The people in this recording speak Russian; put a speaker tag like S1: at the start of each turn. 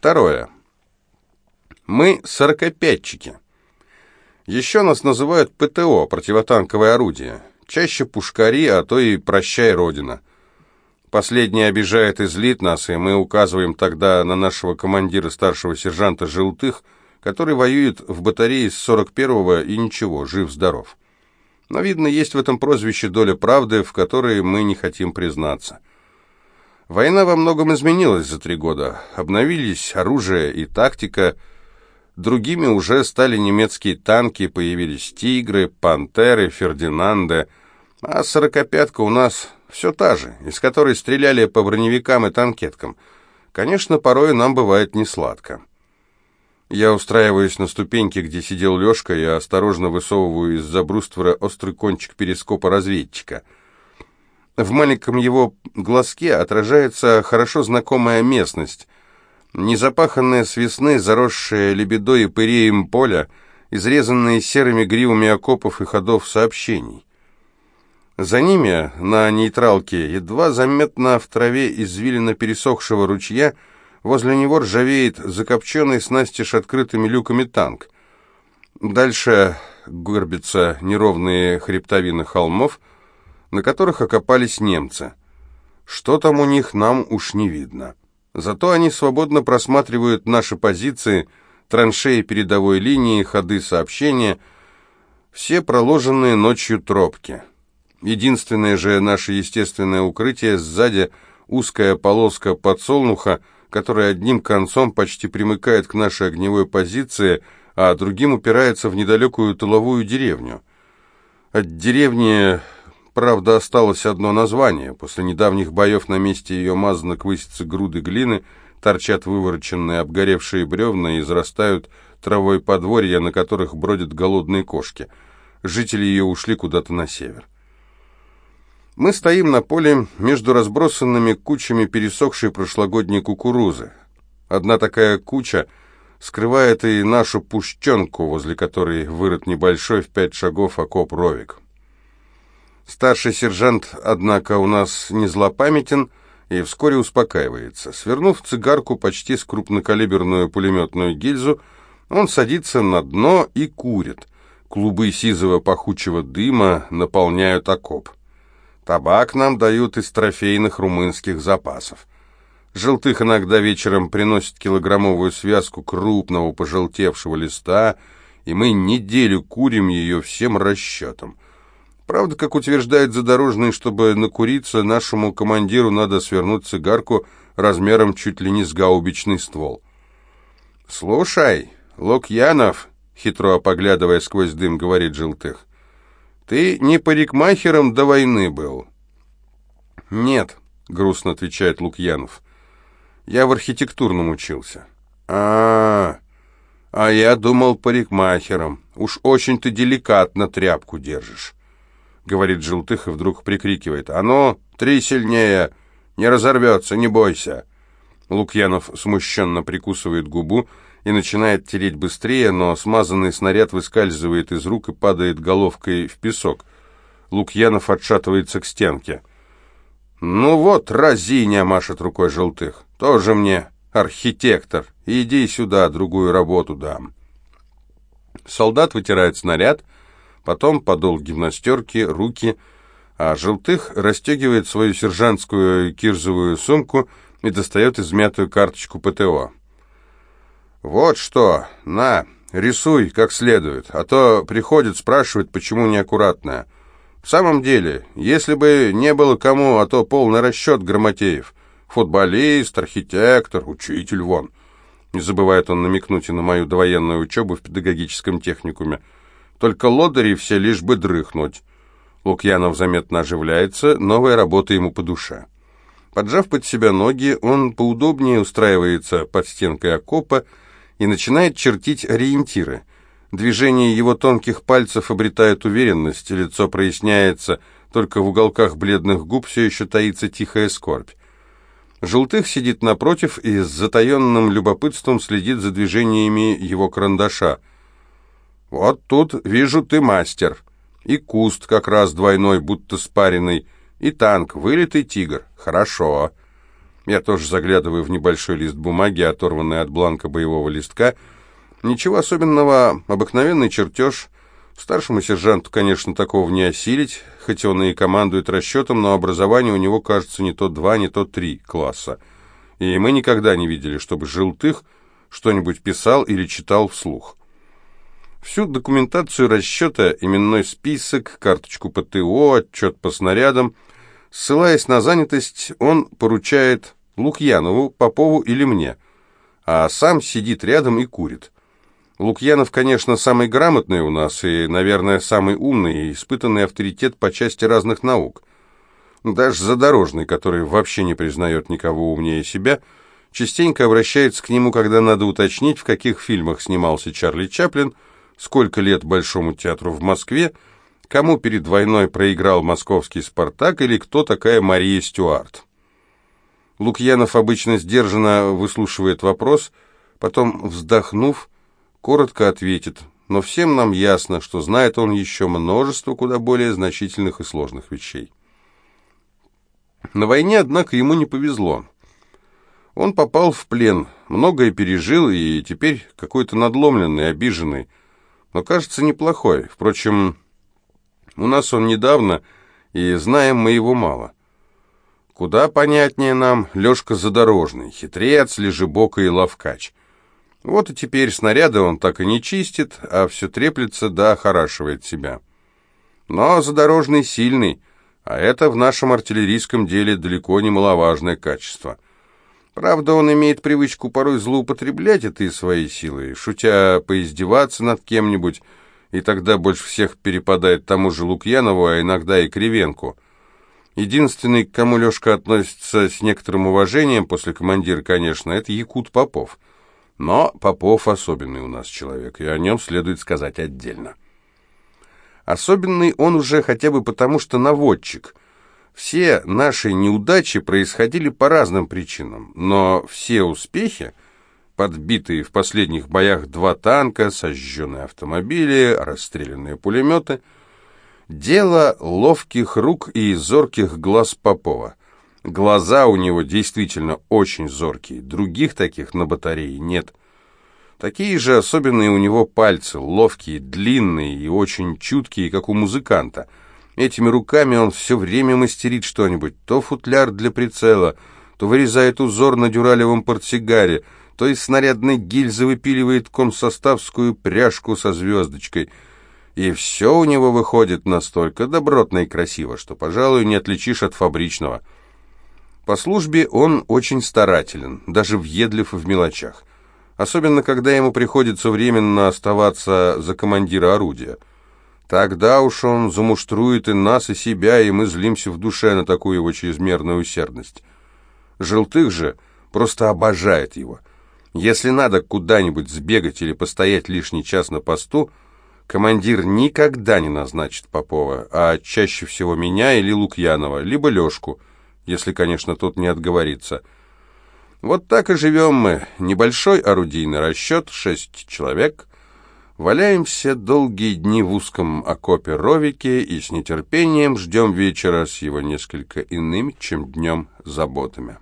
S1: Второе. Мы сорокопятчики. Еще нас называют ПТО, противотанковое орудие. Чаще пушкари, а то и прощай, Родина. Последний обижает и злит нас, и мы указываем тогда на нашего командира старшего сержанта Желтых, который воюет в батарее с 41-го и ничего, жив-здоров. Но, видно, есть в этом прозвище доля правды, в которой мы не хотим признаться. Война во многом изменилась за три года. Обновились оружие и тактика. Другими уже стали немецкие танки, появились «Тигры», «Пантеры», «Фердинанды». А «сорокопятка» у нас все та же, из которой стреляли по броневикам и танкеткам. Конечно, порой нам бывает несладко. Я устраиваюсь на ступеньке, где сидел Лешка, и осторожно высовываю из-за бруствера острый кончик перископа разведчика — в маленьком его глазке отражается хорошо знакомая местность. Незапаханная с весны, заросшая лебедой и пыреем поля, изрезанные серыми гривами окопов и ходов сообщений. За ними, на нейтралке, едва заметно в траве извилина пересохшего ручья, возле него ржавеет закопченный с открытыми люками танк. Дальше горбятся неровные хребтовины холмов, на которых окопались немцы. Что там у них, нам уж не видно. Зато они свободно просматривают наши позиции, траншеи передовой линии, ходы сообщения, все проложенные ночью тропки. Единственное же наше естественное укрытие сзади узкая полоска подсолнуха, которая одним концом почти примыкает к нашей огневой позиции, а другим упирается в недалекую тыловую деревню. От деревни Правда, осталось одно название. После недавних боев на месте ее мазанок высятся груды глины, торчат вывороченные обгоревшие бревна и израстают травой подворья, на которых бродят голодные кошки. Жители ее ушли куда-то на север. Мы стоим на поле между разбросанными кучами пересохшей прошлогодней кукурузы. Одна такая куча скрывает и нашу пущенку, возле которой вырыт небольшой в пять шагов окоп-ровик. Старший сержант, однако, у нас не злопамятен и вскоре успокаивается. Свернув цигарку почти с крупнокалиберную пулеметную гильзу, он садится на дно и курит. Клубы сизого пахучего дыма наполняют окоп. Табак нам дают из трофейных румынских запасов. Желтых иногда вечером приносит килограммовую связку крупного пожелтевшего листа, и мы неделю курим ее всем расчетом. Правда, как утверждает задорожный, чтобы накуриться, нашему командиру надо свернуть цигарку размером чуть ли не с гаубичный ствол. «Слушай, Лукьянов», — хитро поглядывая сквозь дым, говорит Желтых, — «ты не парикмахером до войны был?» «Нет», — грустно отвечает Лукьянов, — «я в архитектурном учился». «А, -а, а я думал парикмахером. Уж очень ты деликатно тряпку держишь». — говорит Желтых и вдруг прикрикивает. «А ну, три сильнее! Не разорвется, не бойся!» Лукьянов смущенно прикусывает губу и начинает тереть быстрее, но смазанный снаряд выскальзывает из рук и падает головкой в песок. Лукьянов отшатывается к стенке. «Ну вот, разиня!» — машет рукой Желтых. «Тоже мне архитектор. Иди сюда, другую работу дам». Солдат вытирает снаряд — потом подол гимнастерки, руки, а Желтых расстегивает свою сержантскую кирзовую сумку и достает измятую карточку ПТО. «Вот что, на, рисуй как следует, а то приходит, спрашивает, почему неаккуратная. В самом деле, если бы не было кому, а то полный расчет Грамотеев. Футболист, архитектор, учитель вон». Не забывает он намекнуть и на мою довоенную учебу в педагогическом техникуме. Только лодыри все лишь бы дрыхнуть. Лукьянов заметно оживляется, новая работа ему по душе. Поджав под себя ноги, он поудобнее устраивается под стенкой окопа и начинает чертить ориентиры. Движение его тонких пальцев обретает уверенность, лицо проясняется, только в уголках бледных губ все еще таится тихая скорбь. Желтых сидит напротив и с затаенным любопытством следит за движениями его карандаша. «Вот тут, вижу, ты мастер. И куст как раз двойной, будто спаренный, и танк, вылитый тигр. Хорошо. Я тоже заглядываю в небольшой лист бумаги, оторванный от бланка боевого листка. Ничего особенного, обыкновенный чертеж. Старшему сержанту, конечно, такого не осилить, хоть он и командует расчетом, но образование у него, кажется, не то два, не то три класса. И мы никогда не видели, чтобы Желтых что-нибудь писал или читал вслух. Всю документацию расчета, именной список, карточку ПТО, отчет по снарядам, ссылаясь на занятость, он поручает Лукьянову, Попову или мне, а сам сидит рядом и курит. Лукьянов, конечно, самый грамотный у нас и, наверное, самый умный и испытанный авторитет по части разных наук. Даже задорожный, который вообще не признает никого умнее себя, частенько обращается к нему, когда надо уточнить, в каких фильмах снимался Чарли Чаплин – сколько лет Большому театру в Москве, кому перед войной проиграл московский «Спартак» или кто такая Мария Стюарт. Лукьянов обычно сдержанно выслушивает вопрос, потом, вздохнув, коротко ответит, но всем нам ясно, что знает он еще множество куда более значительных и сложных вещей. На войне, однако, ему не повезло. Он попал в плен, многое пережил и теперь какой-то надломленный, обиженный, но кажется неплохой. Впрочем, у нас он недавно, и знаем мы его мало. Куда понятнее нам Лешка Задорожный, хитрец, лежебока и ловкач. Вот и теперь снаряды он так и не чистит, а все треплется да охорашивает себя. Но Задорожный сильный, а это в нашем артиллерийском деле далеко не маловажное качество — Правда, он имеет привычку порой злоупотреблять этой своей силой, шутя поиздеваться над кем-нибудь, и тогда больше всех перепадает тому же Лукьянову, а иногда и Кривенку. Единственный, к кому Лешка относится с некоторым уважением, после командира, конечно, это Якут Попов. Но Попов особенный у нас человек, и о нем следует сказать отдельно. Особенный он уже хотя бы потому, что наводчик – все наши неудачи происходили по разным причинам, но все успехи, подбитые в последних боях два танка, сожженные автомобили, расстрелянные пулеметы, дело ловких рук и зорких глаз Попова. Глаза у него действительно очень зоркие, других таких на батарее нет. Такие же особенные у него пальцы, ловкие, длинные и очень чуткие, как у музыканта – Этими руками он все время мастерит что-нибудь, то футляр для прицела, то вырезает узор на дюралевом портсигаре, то из снарядной гильзы выпиливает комсоставскую пряжку со звездочкой. И все у него выходит настолько добротно и красиво, что, пожалуй, не отличишь от фабричного. По службе он очень старателен, даже въедлив в мелочах. Особенно, когда ему приходится временно оставаться за командира орудия. Тогда уж он замуштрует и нас, и себя, и мы злимся в душе на такую его чрезмерную усердность. Желтых же просто обожает его. Если надо куда-нибудь сбегать или постоять лишний час на посту, командир никогда не назначит Попова, а чаще всего меня или Лукьянова, либо Лешку, если, конечно, тот не отговорится. Вот так и живем мы. Небольшой орудийный расчет, шесть человек — Валяемся долгие дни в узком окопе Ровике и с нетерпением ждем вечера с его несколько иными, чем днем, заботами.